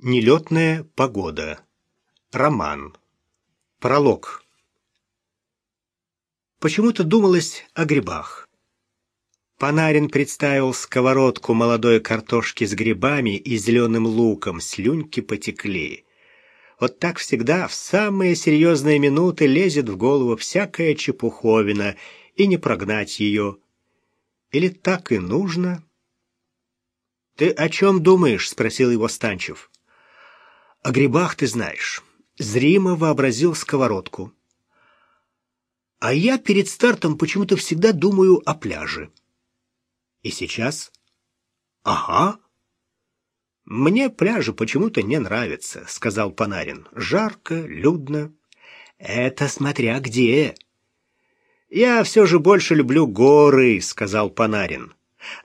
Нелетная погода. Роман. Пролог. Почему-то думалось о грибах. Панарин представил сковородку молодой картошки с грибами и зеленым луком, слюньки потекли. Вот так всегда в самые серьезные минуты лезет в голову всякая чепуховина, и не прогнать ее. Или так и нужно? — Ты о чем думаешь? — спросил его Станчев. О грибах ты знаешь. Зримо вообразил сковородку. А я перед стартом почему-то всегда думаю о пляже. И сейчас? Ага. Мне пляжи почему-то не нравятся, сказал Панарин. Жарко, людно. Это смотря где. Я все же больше люблю горы, сказал Панарин.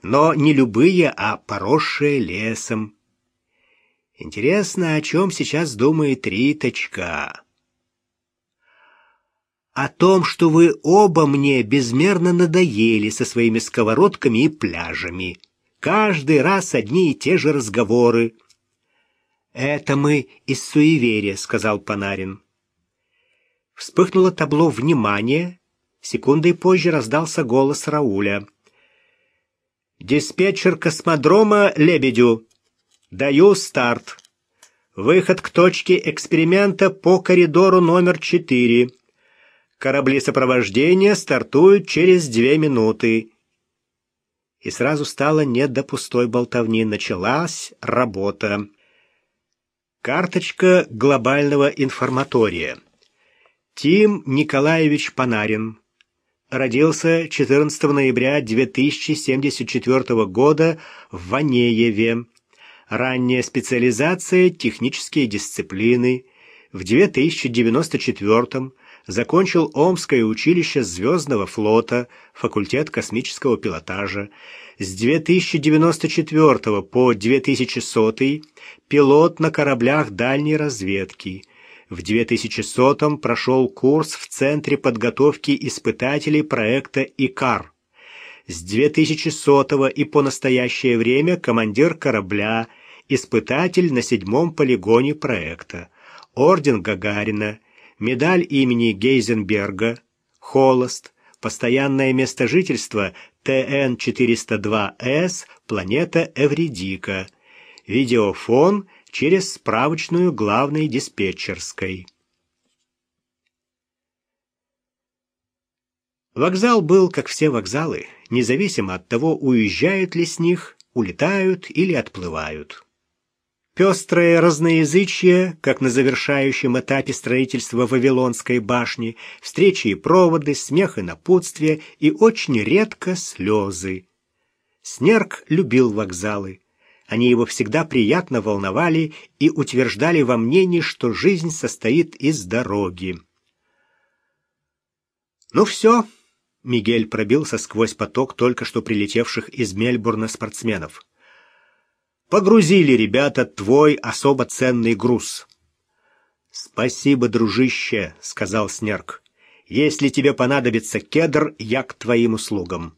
Но не любые, а поросшие лесом. Интересно, о чем сейчас думает Риточка? О том, что вы оба мне безмерно надоели со своими сковородками и пляжами. Каждый раз одни и те же разговоры. Это мы из суеверия, сказал Панарин. Вспыхнуло табло внимания. Секундой позже раздался голос Рауля. Диспетчер космодрома Лебедю. Даю старт. Выход к точке эксперимента по коридору номер 4. Корабли сопровождения стартуют через две минуты. И сразу стало не до пустой болтовни. Началась работа. Карточка глобального информатория. Тим Николаевич Панарин. Родился 14 ноября 2074 года в Ванееве. Ранняя специализация технические дисциплины. В 2094 закончил Омское училище Звездного флота, факультет космического пилотажа. С 2094 по 2100 пилот на кораблях дальней разведки. В 2100 прошел курс в Центре подготовки испытателей проекта «ИКАР». С 2100 и по настоящее время командир корабля, испытатель на седьмом полигоне проекта, орден Гагарина, медаль имени Гейзенберга, холост, постоянное место жительства ТН-402С, планета Эвридика, видеофон через справочную главной диспетчерской. Вокзал был, как все вокзалы, независимо от того, уезжают ли с них, улетают или отплывают. Пестрое разноязычие, как на завершающем этапе строительства Вавилонской башни, встречи и проводы, смех и напутствие, и очень редко слезы. Снерк любил вокзалы. Они его всегда приятно волновали и утверждали во мнении, что жизнь состоит из дороги. «Ну все», Мигель пробился сквозь поток только что прилетевших из Мельбурна спортсменов. «Погрузили, ребята, твой особо ценный груз». «Спасибо, дружище», — сказал Снерк. «Если тебе понадобится кедр, я к твоим услугам».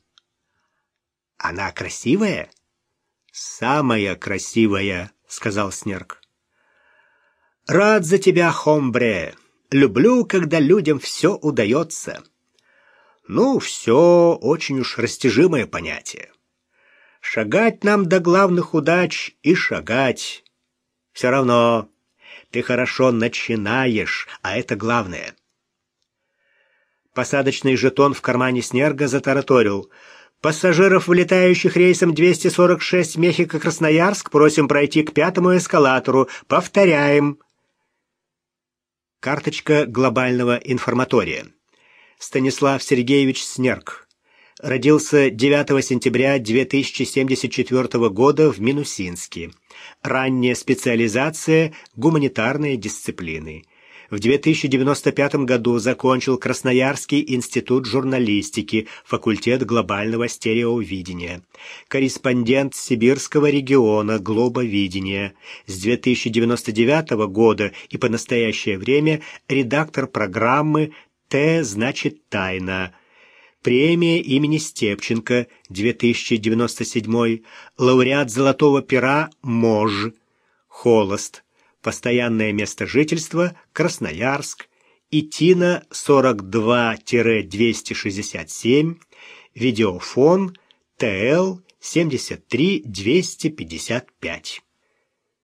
«Она красивая?» «Самая красивая», — сказал Снерк. «Рад за тебя, Хомбре. Люблю, когда людям все удается». Ну, все очень уж растяжимое понятие. Шагать нам до главных удач и шагать. Все равно ты хорошо начинаешь, а это главное. Посадочный жетон в кармане Снерга затараторил. Пассажиров, вылетающих рейсом 246 Мехико-Красноярск, просим пройти к пятому эскалатору. Повторяем. Карточка глобального информатория. Станислав Сергеевич Снерк. Родился 9 сентября 2074 года в Минусинске. Ранняя специализация – гуманитарные дисциплины. В 2095 году закончил Красноярский институт журналистики, факультет глобального стереовидения. Корреспондент Сибирского региона глобовидения. С 2099 года и по настоящее время редактор программы Т значит «тайна». Премия имени Степченко 2097, лауреат Золотого пера МОЖ, Холост, постоянное место жительства Красноярск, Итина 42-267, видеофон ТЛ 73-255.